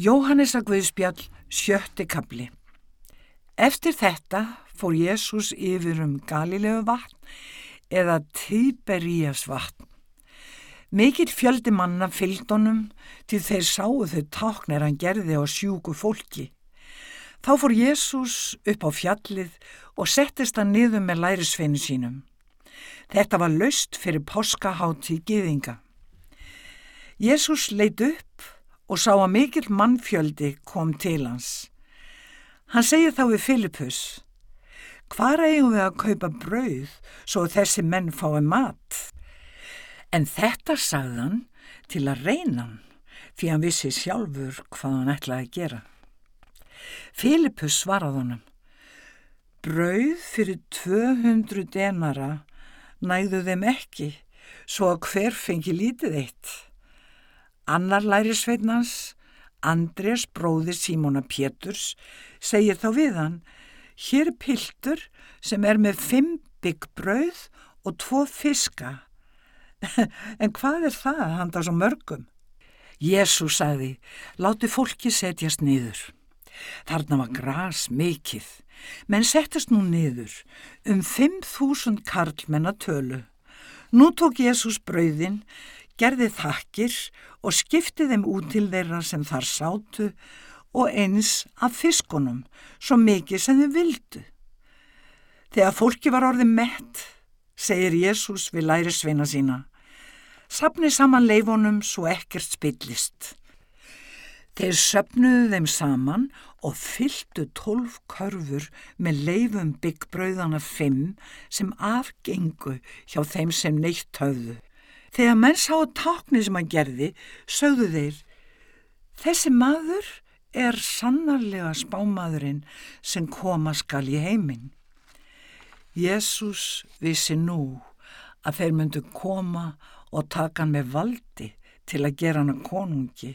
Jóhannes að Guðspjall sjötti kapli. Eftir þetta fór Jésús yfir um Galilegu vatn eða Tíberías vatn. Mikill fjöldi manna fylgdonum til þeir sáu þau táknir hann gerði á sjúku fólki. Þá fór Jésús upp á fjallið og settist hann niður með lærisveinu sínum. Þetta var laust fyrir páskahátti giðinga. Jésús leit upp og sá að mikill mannfjöldi kom til hans. Hann segir þá við Filipus, hvar eigum við að kaupa brauð svo þessi menn fái mat? En þetta sagðan til að reyna hann því hann vissi sjálfur hvað hann ætlaði að gera. Filipus svarað honum, brauð fyrir 200 denara nægðu þeim ekki svo að hver fengi lítið eitt. Annar lærisveitnans, Andrés bróðir Símóna Péturs, segir þá við hann, hér er piltur sem er með fimm byggbrauð og tvo fiska. en hvað er það handa svo mörgum? Jésús sagði, láti fólki setjast niður. Þarna var gras mikill, menn settast nú niður um 5.000 karlmenn að tölu. Nú tók Jésús brauðin, gerði þakkir og skipti þeim út til þeirra sem þar sátu og eins af fiskunum, svo mikið sem þau vildu. Þegar fólki var orðið mett, segir Jésús við læri sveina sína, sapni saman leifunum svo ekkert spillist. Þeir söpnuðu þeim saman og fylltu tólf körfur með leifum byggbröðana fimm sem afgengu hjá þeim sem neitt höfðu. Þegar menn sáu táknið sem hann gerði, sögðu þeir, þessi maður er sannarlega spámaðurinn sem koma skal í heiminn. Jésús vissi nú að þeir myndu koma og taka hann með valdi til að gera hann að konungi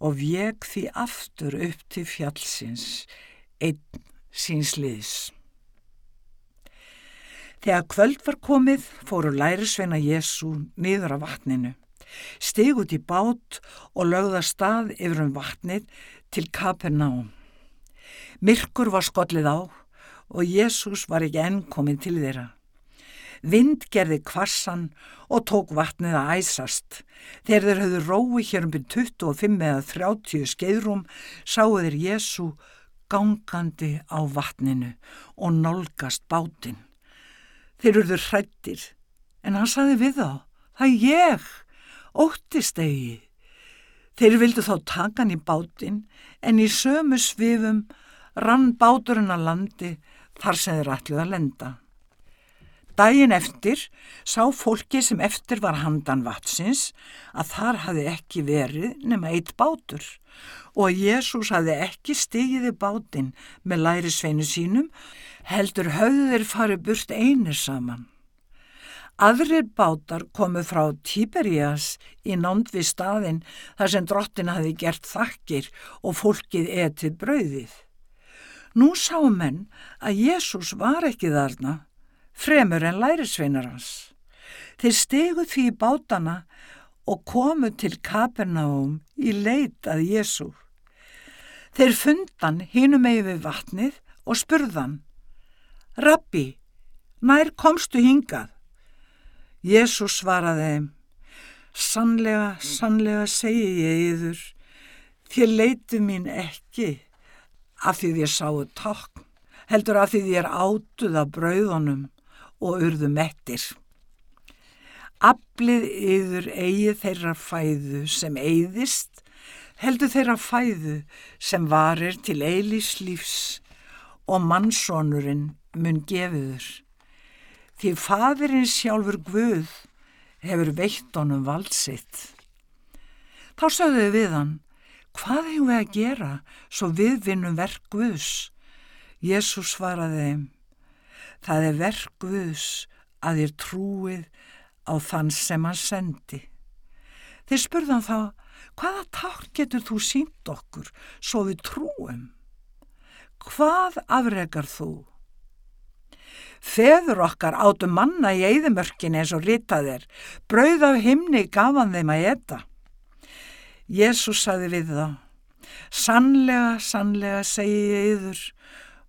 og veg því aftur upp til fjallsins, einn síns liðs. Þegar kvöld var komið fóru lærisveina Jésu niður af vatninu, steg út í bát og lögða stað yfir um vatnið til Kapernaum. Myrkur var skollið á og Jésús var ekki enn komin til þeirra. Vind gerði kvassan og tók vatnið að æsast. Þegar þeir höfðu rói hér um byrjum 25 eða 30 skeiðrum sáu þeir Jésu gangandi á vatninu og nálgast bátinn. Þeir eruður hrættir, en hann saði við þá, það er ég, óttist eigi. Þeir vildu þá taka hann í bátinn, en í sömu svifum rann báturinn að landi þar sem þeir ætluð að lenda. Dægin eftir sá fólki sem eftir var handan vatsins að þar hafi ekki verið nema eitt bátur og að Jésús hafi ekki stigiði bátinn með læri sveinu sínum heldur höfðu þeir farið burt einir saman. Aðrir bátar komu frá Tíberías í nánd við staðin þar sem drottin hafi gert þakkir og fólkið etið brauðið. Nú sá menn að Jésús var ekki þarna fremur en lærisveinar hans. Þeir stegu því bátana og komu til Kapernaum í leit að Jésu. Þeir fundan hínum megi við vatnið og spurðan, Rabbi, nær komstu hingað? Jésu svaraði þeim, sannlega, sannlega segi ég yður, þér leitu mín ekki af því þér sáu takk, heldur af því þér átuð af brauðunum og urðu mettir. Aflið yður eigið þeirra fæðu sem eigðist, heldur þeirra fæðu sem varir til eilís lífs og mannsónurinn mun gefiður. Því fadurinn sjálfur Guð hefur veitt honum valdsitt. Þá sögðu við hann, hvað hefum við að gera svo við vinnum verk Guðs? Jésús svaraði þeim, Það er verk Guðs að þér trúið á þann sem hann sendi. Þeir spurðan þá, hvaða tátt getur þú sínt okkur svo við trúum? Hvað afregar þú? Feður okkar áttu manna í eðimörkin eins og ritað er, brauð af himni gafan þeim að etta. Jésús saði við þá, Sannlega, sannlega segi ég yður,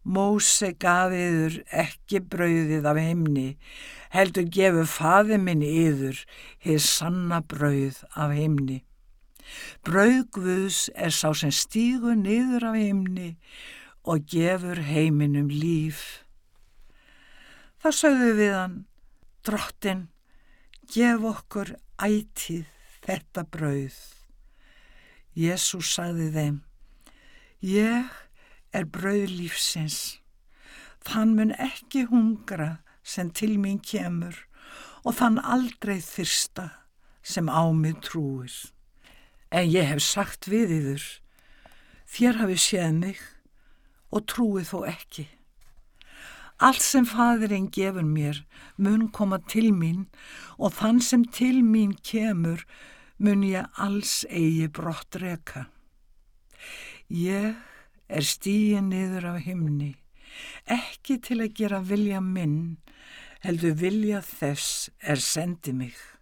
Móse gaf yður ekki brauðið af heimni, heldur gefur faði minn yður, hér sanna brauð af heimni. Brauð Guðs er sá sem stígur niður af heimni og gefur heiminum líf. Þá sögðu við hann, drottin, gef okkur ætið þetta brauð. Jésús sagði þeim, ég er brauð lífsins. Þann mun ekki hungra sem til mín kemur og þann aldrei þyrsta sem á mig trúir. En ég hef sagt við yður, þér hafi séð mig og trúið þó ekki. Allt sem fadurinn gefur mér mun koma til mín og þann sem til mín kemur mun ég alls eigi brott reka. Ég er stíin niður á himni, ekki til að gera vilja minn, heldur vilja þess er sendi mig.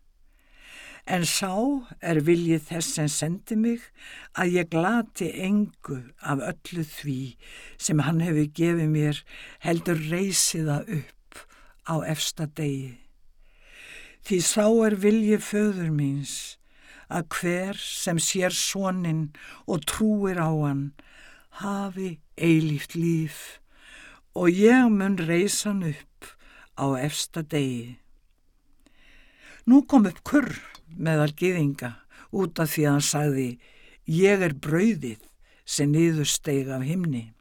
En sá er viljið þess sem sendi mig að ég glati engu af öllu því sem hann hefur gefið mér heldur reysiða upp á efsta degi. Því sá er viljið föður míns að hver sem sér sónin og trúir á hann hafi eilíft líf og ég mun reysan upp á efsta degi. Nú kom upp kurr meðal giðinga út af því að hann sagði ég er brauðið sem niður steig af himni.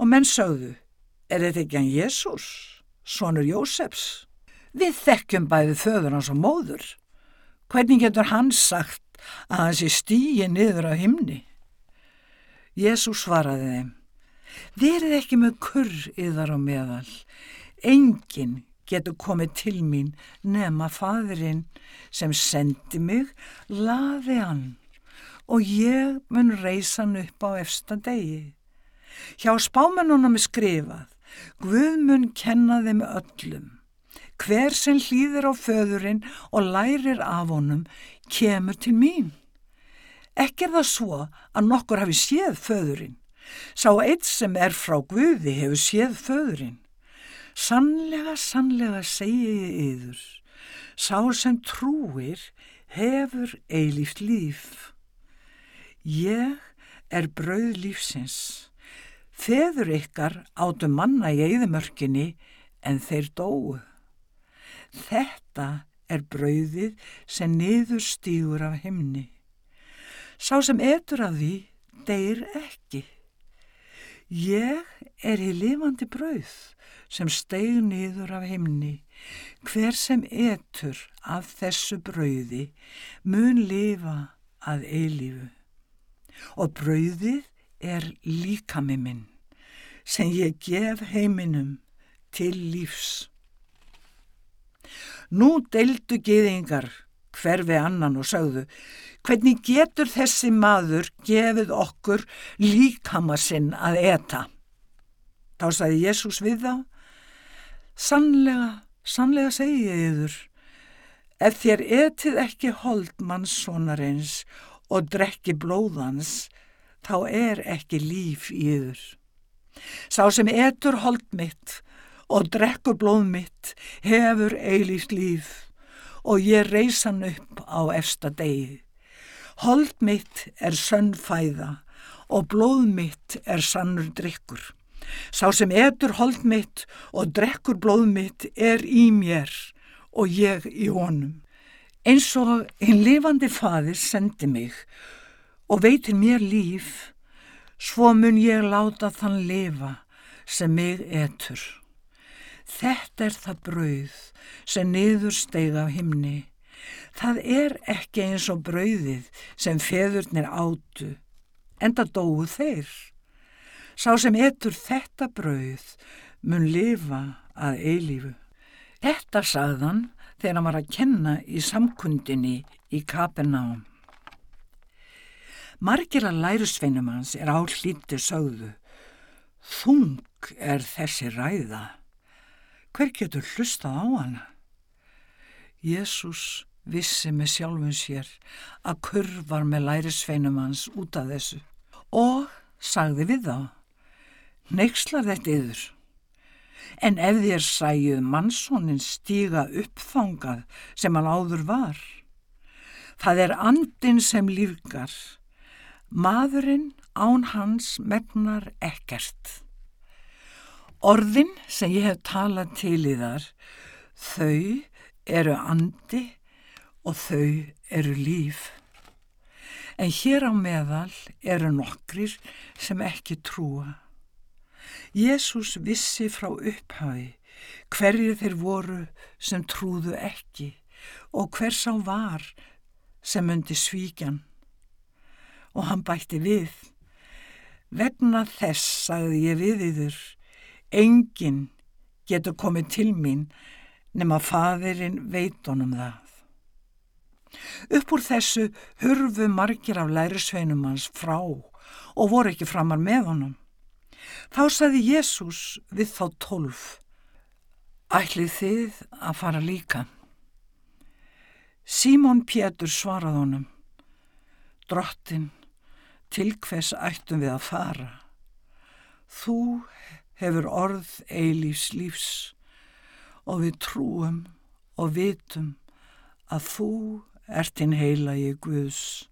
Og menn sagðu, er þetta ekki hann Jésús, sonur Jósefs? Við þekkjum bæði föður hans og móður. Hvernig getur hann sagt að hans er stígi niður af himni? Jésús svaraði þeim, verið ekki með kurr yðar á meðal, enginn getur komið til mín nema fadurinn sem sendi mig, laði hann og ég mun reysa hann upp á efsta degi. Hjá spámanunum er skrifað, Guð mun kenna þeim öllum. Hver sem hlýðir á föðurinn og lærir af honum kemur til mín. Ekki er það svo að nokkur hafi séð föðurinn. Sá eitt sem er frá Guði hefur séð föðurinn. Sannlega, sannlega segi ég yður. Sá sem trúir hefur eilíft líf. Ég er brauð lífsins. Feður ykkar áttu manna í eðimörkinni en þeir dóu. Þetta er brauðið sem niður stígur af himni. Sá sem etur af því, deyr ekki. Ég er í lifandi brauð sem steig niður af himni. Hver sem etur af þessu brauði mun lifa að eilífu. Og brauðið er líkami minn sem ég gef heiminum til lífs. Nú deildu geðingar hverfi annan og sagðu hvernig getur þessi maður gefið okkur líkama sinn að eta? Þá sagði Jésús við þá, sannlega, sannlega segi ég yður, ef þér etið ekki hold mannssonarins og drekki blóðans, þá er ekki líf í yður. Sá sem etur hold mitt og drekkur blóð mitt hefur eilíft líf og ég reysan upp á efsta degi. Hold mitt er sönn fæða og blóð mitt er sannur drikkur. Sá sem etur hold mitt og drekkur blóð mitt er í mér og ég í honum. Eins og einn lifandi fadir sendi mig og veitir mér líf, svo mun ég láta þann lifa sem mig etur. Þetta er það brauð sem niður steig af himni Það er ekki eins og brauðið sem feðurnir átu, enda dóu þeir. Sá sem etur þetta brauð mun lifa að eilífu. Þetta sagðan þegar hann var að kenna í samkundinni í Kapernaum. Margir að lærusveinum hans er á hlíti sögðu. Þung er þessi ræða. Hver getur hlustað á hana? Jésús vissi með sjálfum sér að kurr var með lærisveinum hans út af þessu og sagði við þá, neykslar þetta yður. En ef þér sæjuð mannsónin stíga uppfangað sem hann áður var, það er andin sem lífgar, maðurinn án hans megnar ekkert. Orðin sem ég hef talað til í þar, þau eru andi og þau eru líf. En hér á meðal eru nokkrir sem ekki trúa. Jésús vissi frá upphafi hverju þeir voru sem trúðu ekki og hvers á var sem myndi svíkjan. Og hann bætti við. Vegna þess, sagði ég við yður, Engin getur komið til mín nema fadirinn veitunum það. Upp úr þessu hurfu margir af lærisveinum hans frá og voru ekki framar með honum. Þá saði Jésús við þá tólf, ætlið þið að fara líka. Símón Pétur svarað honum, drottin, til hvers ættum við að fara? Þú hefur orð eilífs lífs og við trúum og vitum að þú ert hinn heila í Guðs.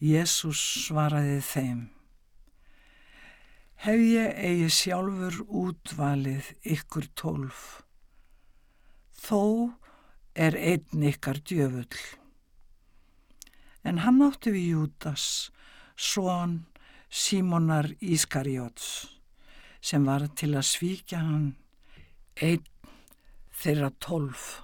Jésús svaraði þeim. Hef ég eigi sjálfur útvalið ykkur tólf. Þó er einn ykkar djöfull. En hann átti við Júdas, svon Símonar Ískarjóts sem var til að svíkja hann einn þeirra tólf.